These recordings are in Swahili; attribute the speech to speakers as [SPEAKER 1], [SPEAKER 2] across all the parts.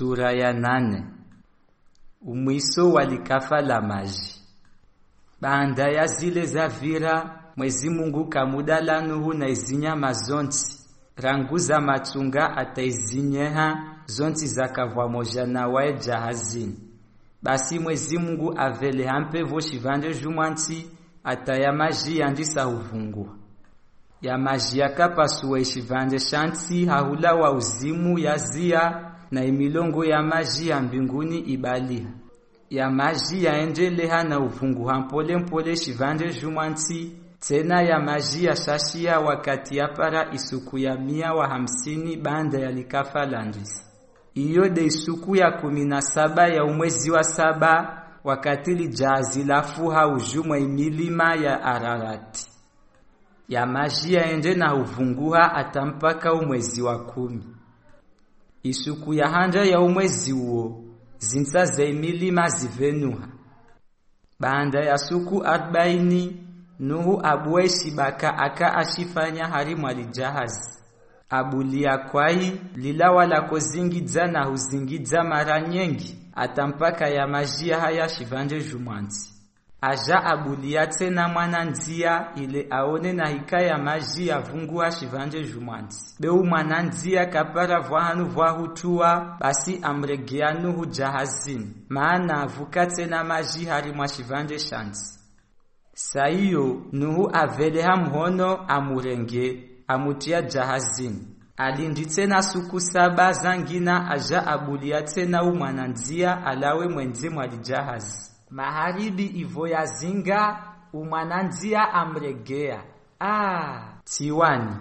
[SPEAKER 1] Sura ya nane. Umwiso walikafa la maji. Banda ya zile za vira, Mwezi Mungu kamudala Nuhu na izinyama zonti rangu za matunga ataizinyeha zonti zakavwa moja na wae jahazini. Basi Mwezi Mungu avele hampevo shivande ata ya maji yandisa uvungua ya maji yakapasuwa shivande shanti hahula wa uzimu ya zia na imilongo ya maji ya mbinguni ibali. Ya maji yaendeleha na uvunguha mpole shivande jumwanti tena ya maji ya shashia wakati ya para isuku ya mia wa hamsini banda ya likafa landis iyo de isuku ya kumi na saba ya umwezi wa saba wakati lijazi lafuha ujumwa imilima ya Ararati ya maji yaende na uvunguha atampaka umwezi wa kumi isuku ya hanja ya umwezi uwo zinsa za imilima zivenuha banda ya suku arobaini Nuhu abuwe shibaka aka ashifanya harimu mwalijahazi abulia kwai lilawa lako zingidza na huzingidza mara nyengi ata mpaka ya majia haya shivanje jumwanzi aja abulia tena mwana nzia ile aone na hika ya maji avungua shivanje jumwanzi. Beu mwana nzia kapara vwahanu vwahutua basi amregea Nuhu jahazini maana avuka tena maji hari mwa shivanje shanzi. Saiyo Nuhu aveleha mhono amurenge amutia jahazini alindi tena suku saba zangina aja abulia tena umwananzia alawe mwenze mwali jahazi maharibi ivo ya amregea. Ah tiwani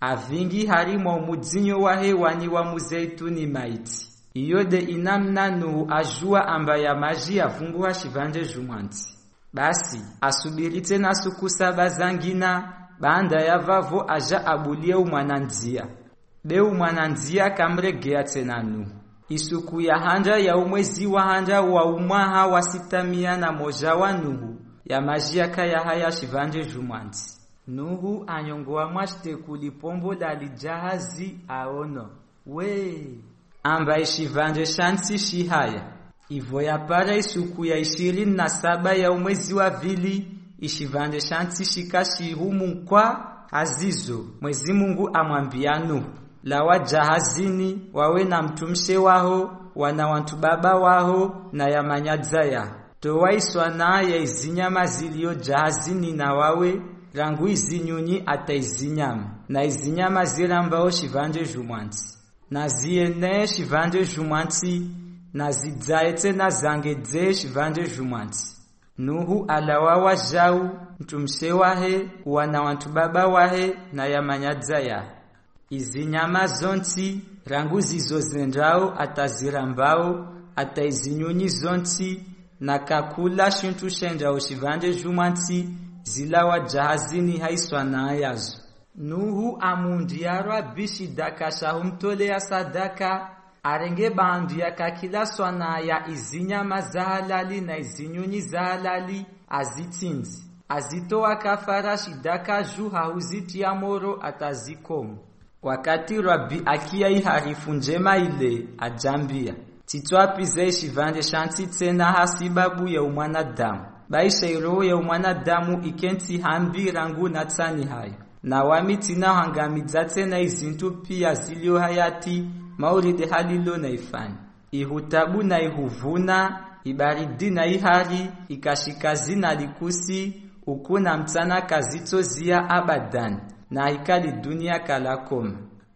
[SPEAKER 1] avingi harimo mudzinyo wa hewani wa muzeituni maiti. Iyo de inamna Nuhu ajua amba ya maji avunguha shivanje jumwanti basi asubiri tena suku saba zangina baanda ya vavo aja abulie umwananzia. Be umwananzia kamregea tena Nuhu isuku ya hanja ya umwezi wa hanja wa umwaha wa sitamia na moja wa Nuhu. Ya majiaka ya haya shivanje jumwanzi Nuhu anyongoa mwashitekuli pombo dali jahazi aono. We! Amba ishivanje shansi shihaya. Ivo yapara isuku ya ishirini na saba ya umwezi wa vili ishivanje shansi shika shihumu kwa azizo. Mwezi Mungu amwambia Nuhu lawa wajahazini wawe na mtumshe waho wana wantu baba waho na ya manyadza ya. Towa iswana ya izinyama ziliyo jahazini na wawe rangu izinyunyi ata izinyama. Na izinyama zirambao shivanje jumwanti na ziene shivanje jumwanti na zidzaetse na zange zangedze shivanje jumwanti Nuhu alawawa zhau mtumshe wahe wana wantu baba wahe na yamanyadza ya izi nyama zonsi ranguzizo zendrawo atazirambawo ata izi nyunyi zonsi nakakula shintu shendrawo shivanje jumwansi zilawa jahazini haiswana yazo nuhu amundiarwa bishidakashahu mtolea sadaka arenge bandu yakakilaswa naya izinyama zahalali na izinyunyi zahalali azitsinzi. Azitowa kafara shidaka ju hahuzitiya moro atazikomu wakati rabi akia iharifu njema ile ajambia titwapize shanti tena hasibabu ya umwanadamu. Baisha iroho ya umwanadamu na tsani hayo na wami tina hangamiza tena izintu pia zilio hayati maulide halilo na ifani. Ihutabu na ihuvuna ibaridi na ihari ikashikazi na likusi ukuna mtana kazito zia abadan na ikali dunia kalakoma